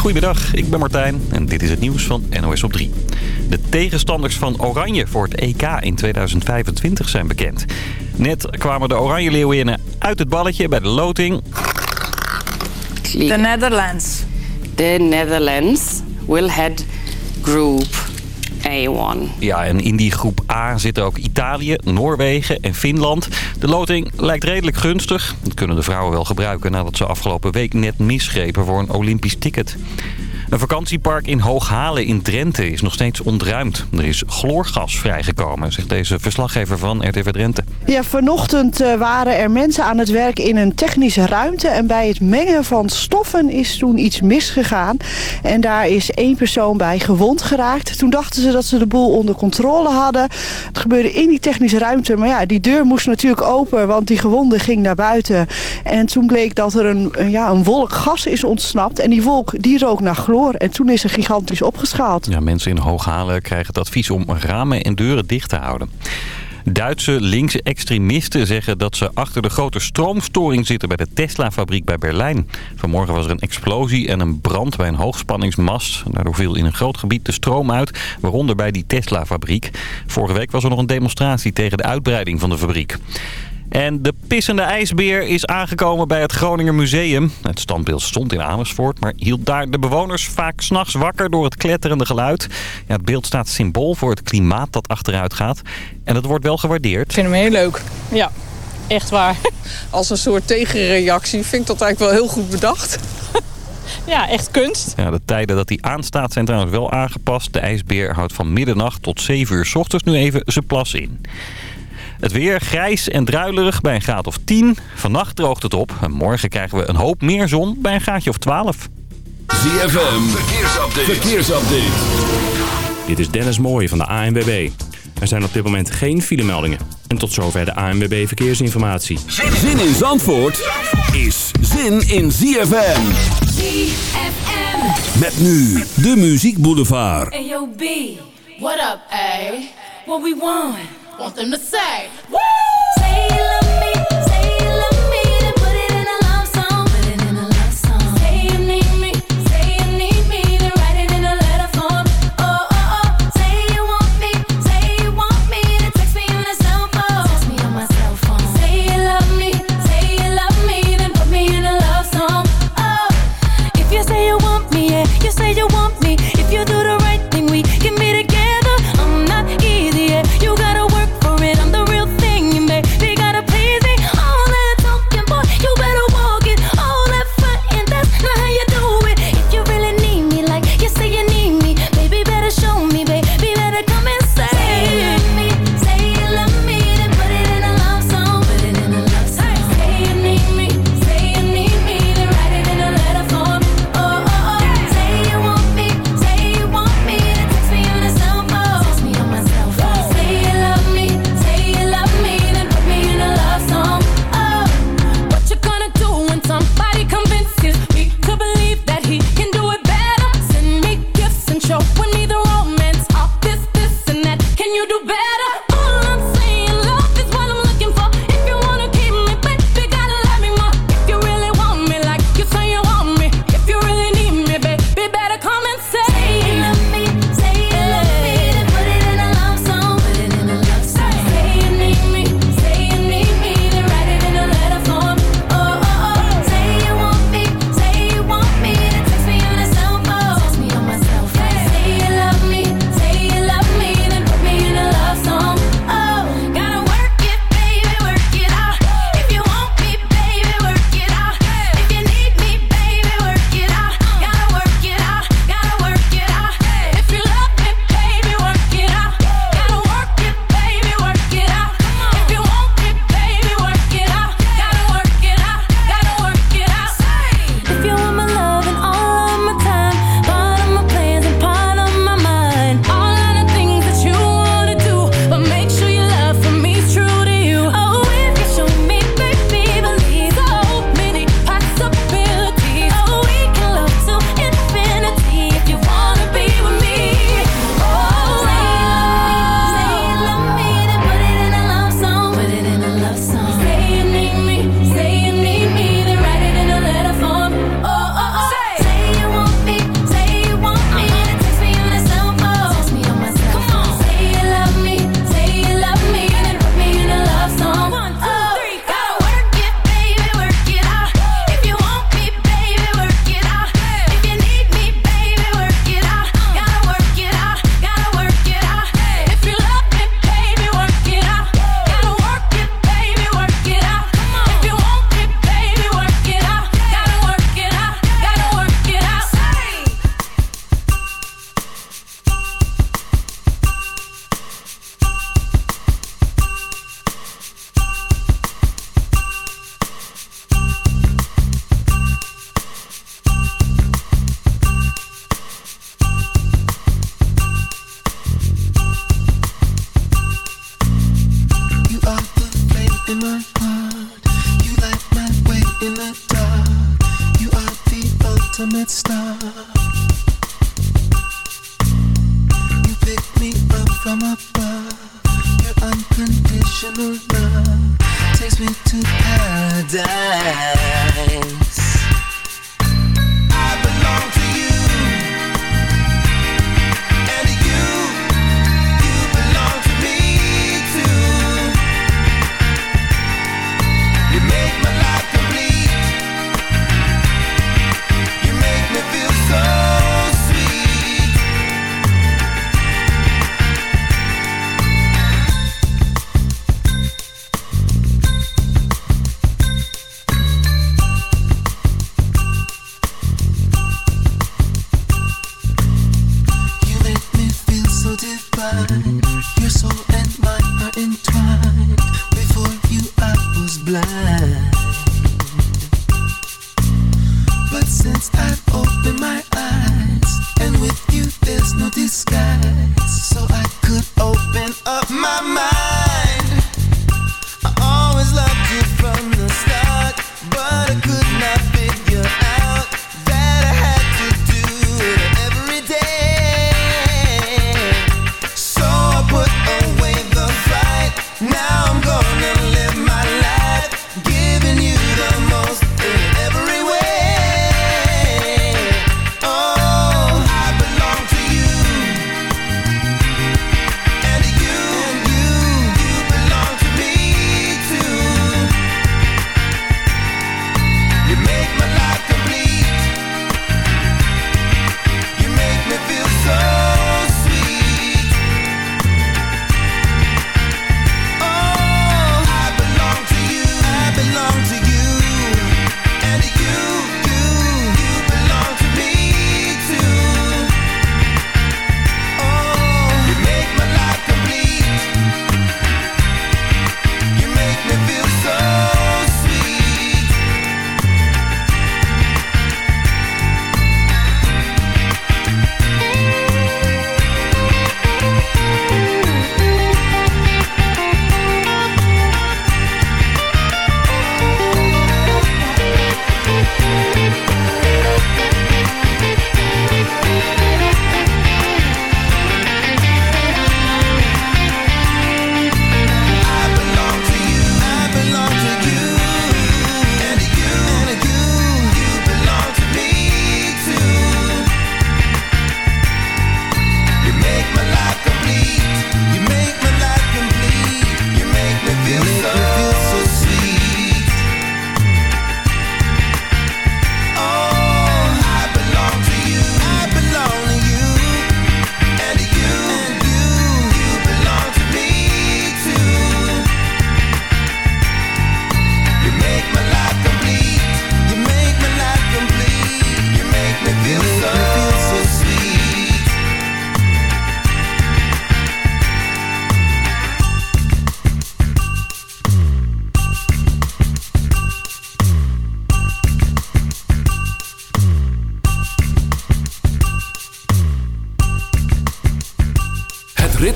Goedemiddag, ik ben Martijn en dit is het nieuws van NOS op 3. De tegenstanders van Oranje voor het EK in 2025 zijn bekend. Net kwamen de Oranje Leeuwinnen uit het balletje bij de loting. The Netherlands. The Netherlands will head group A1. Ja, en in die groep A zitten ook Italië, Noorwegen en Finland. De loting lijkt redelijk gunstig. Dat kunnen de vrouwen wel gebruiken nadat ze afgelopen week net misgrepen voor een Olympisch ticket. Een vakantiepark in Hooghalen in Drenthe is nog steeds ontruimd. Er is chloorgas vrijgekomen, zegt deze verslaggever van RTV Drenthe. Ja, vanochtend eh, waren er mensen aan het werk in een technische ruimte. En bij het mengen van stoffen is toen iets misgegaan. En daar is één persoon bij gewond geraakt. Toen dachten ze dat ze de boel onder controle hadden. Het gebeurde in die technische ruimte. Maar ja, die deur moest natuurlijk open, want die gewonde ging naar buiten. En toen bleek dat er een, ja, een wolk gas is ontsnapt. En die wolk die rook naar chloor. En toen is er gigantisch opgeschaald. Ja, mensen in Hooghalen krijgen het advies om ramen en deuren dicht te houden. Duitse linkse extremisten zeggen dat ze achter de grote stroomstoring zitten bij de Tesla-fabriek bij Berlijn. Vanmorgen was er een explosie en een brand bij een hoogspanningsmast. Daardoor viel in een groot gebied de stroom uit, waaronder bij die Tesla-fabriek. Vorige week was er nog een demonstratie tegen de uitbreiding van de fabriek. En de pissende ijsbeer is aangekomen bij het Groninger Museum. Het standbeeld stond in Amersfoort, maar hield daar de bewoners vaak s'nachts wakker door het kletterende geluid. Ja, het beeld staat symbool voor het klimaat dat achteruit gaat. En dat wordt wel gewaardeerd. Ik vind hem heel leuk. Ja, echt waar. Als een soort tegenreactie vind ik dat eigenlijk wel heel goed bedacht. Ja, echt kunst. Ja, de tijden dat hij aanstaat zijn trouwens wel aangepast. De ijsbeer houdt van middernacht tot 7 uur s ochtends nu even zijn plas in. Het weer grijs en druilerig bij een graad of 10. Vannacht droogt het op. En morgen krijgen we een hoop meer zon bij een graadje of 12. ZFM, verkeersupdate. verkeersupdate. Dit is Dennis Mooij van de ANWB. Er zijn op dit moment geen filemeldingen. En tot zover de ANWB Verkeersinformatie. Zin in Zandvoort is zin in ZFM. ZFM. Met nu de Muziek Boulevard. Hey yo B, what up A? What we want? Want them to say, woo! Say you love me,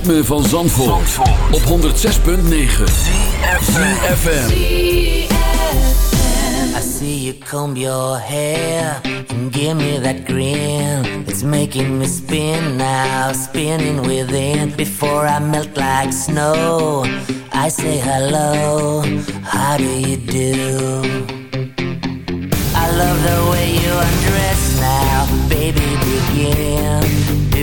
ritme van Zandvoort, Zandvoort. op 106.9 CFM I see you comb your hair and give me that grin. It's making me spin now, spinning within. Before I melt like snow, I say hello, how do you do? I love the way you undress now, baby begin.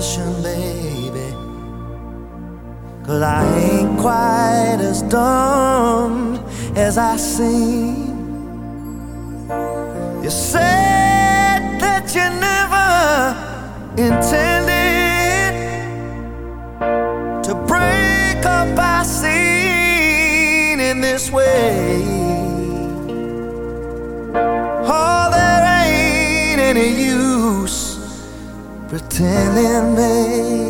position, baby. Cause I ain't quite as dumb as I seem. You said that you never intend. telling me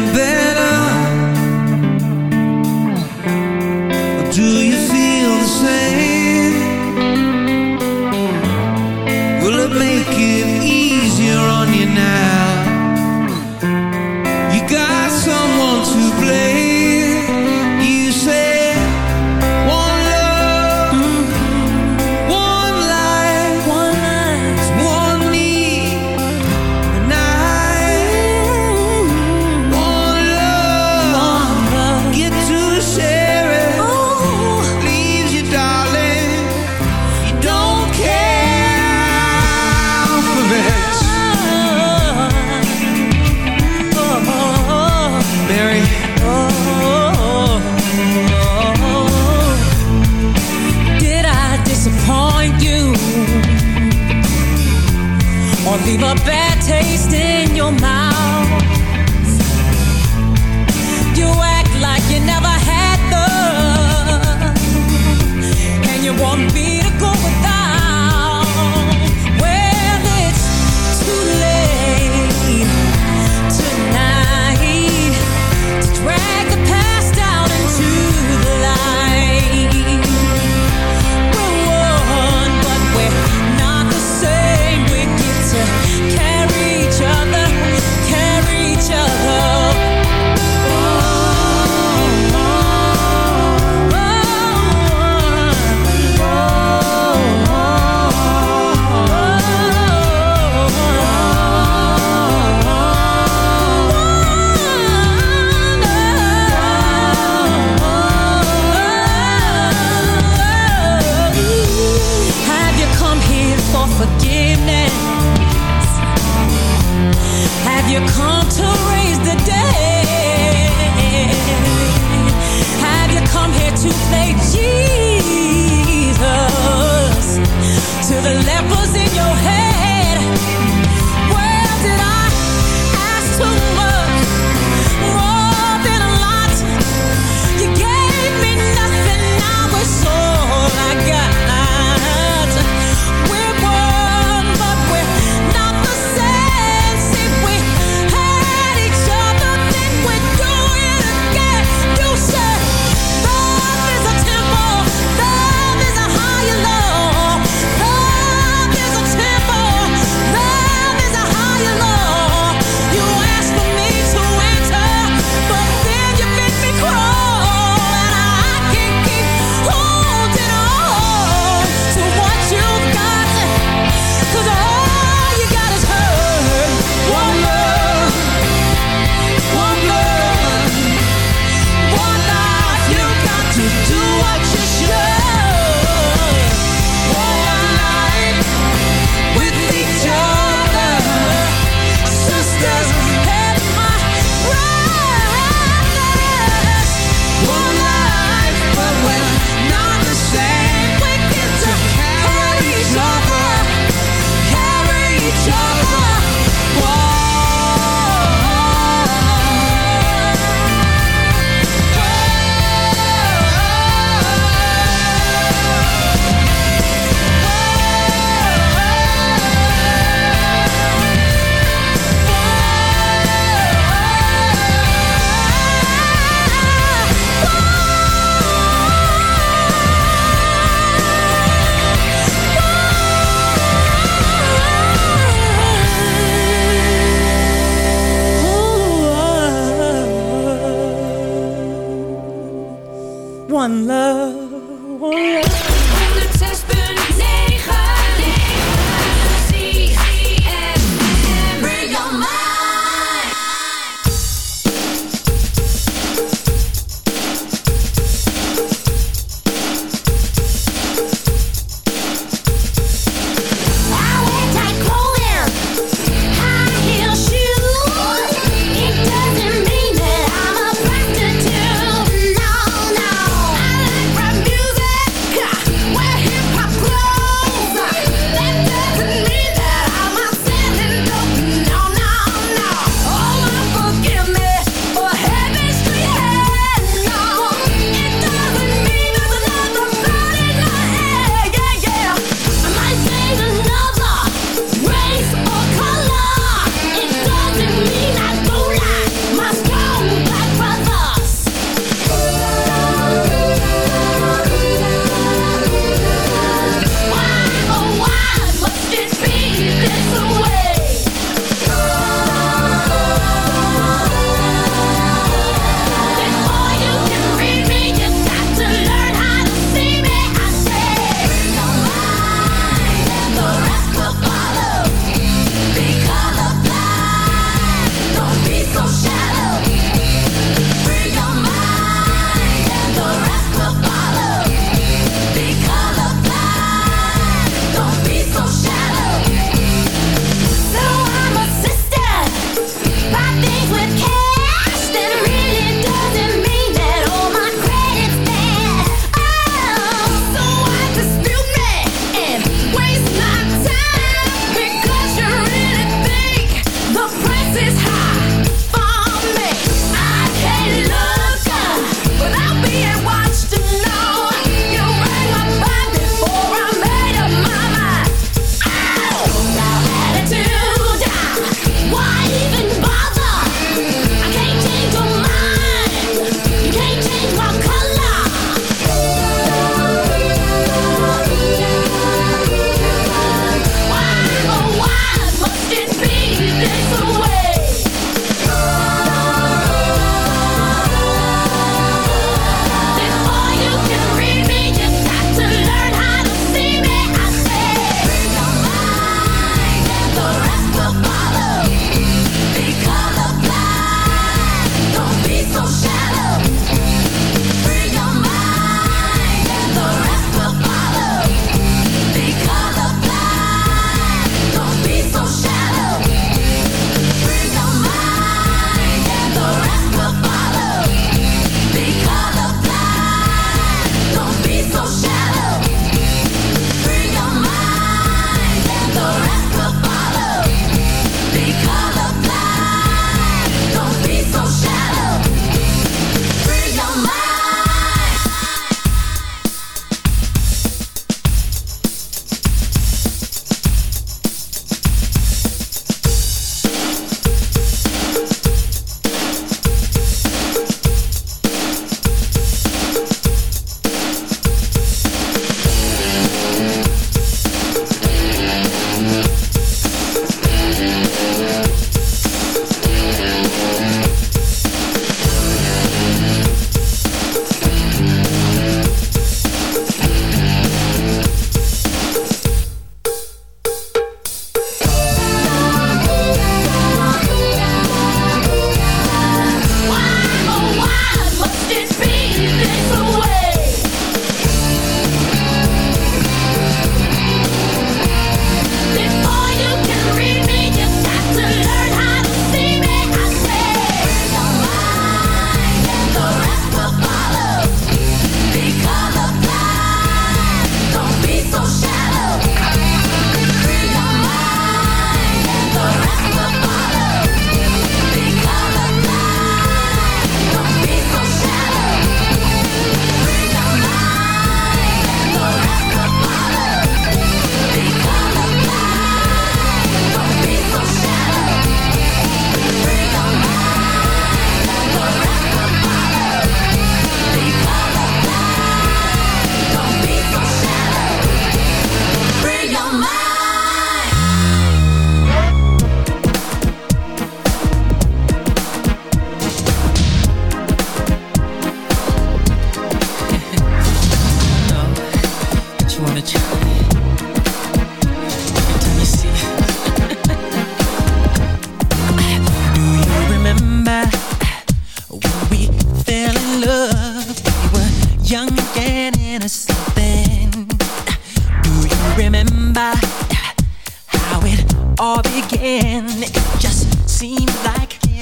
remember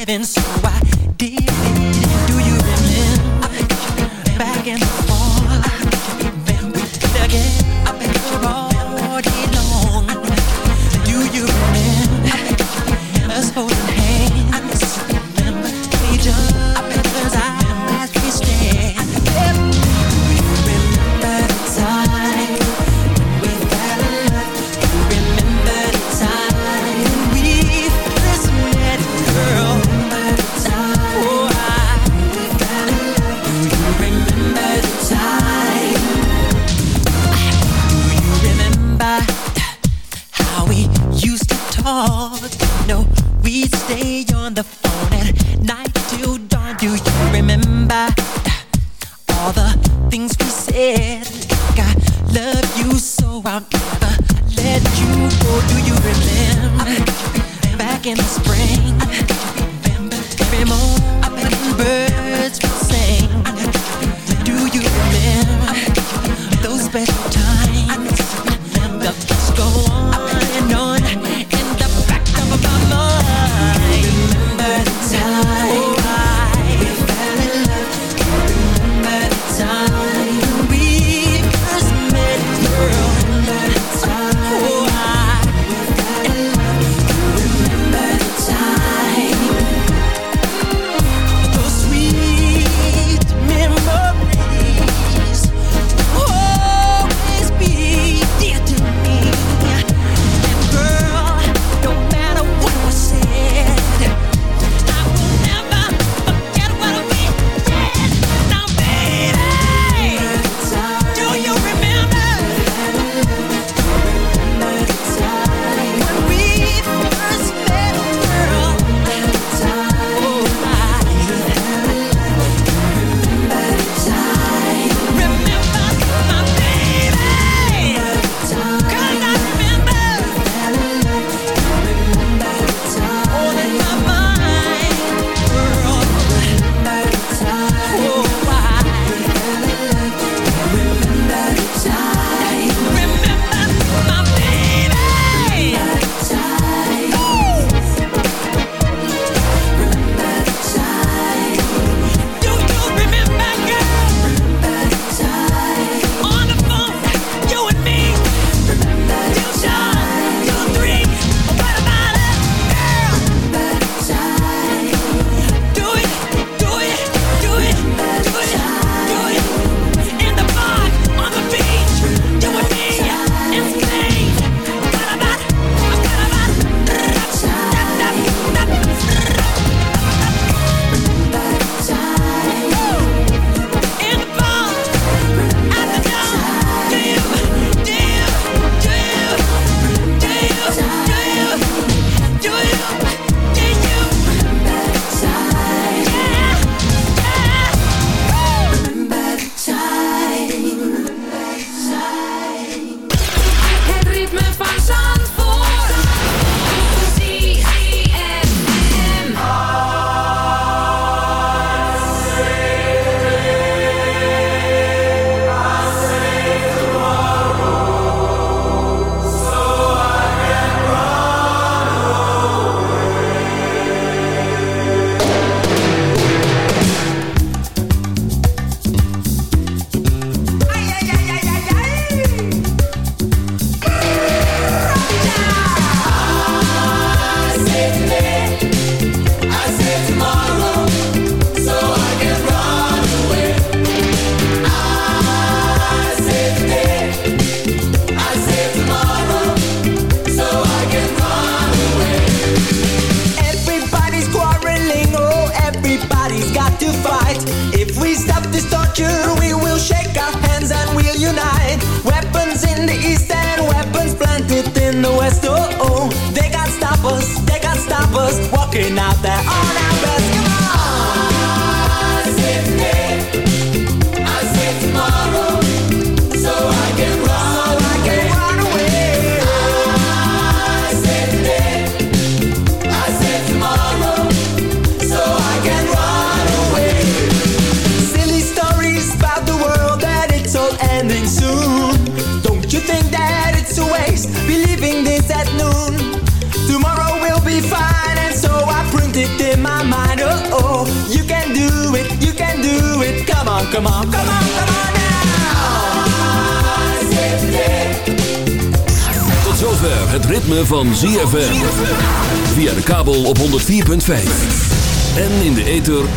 like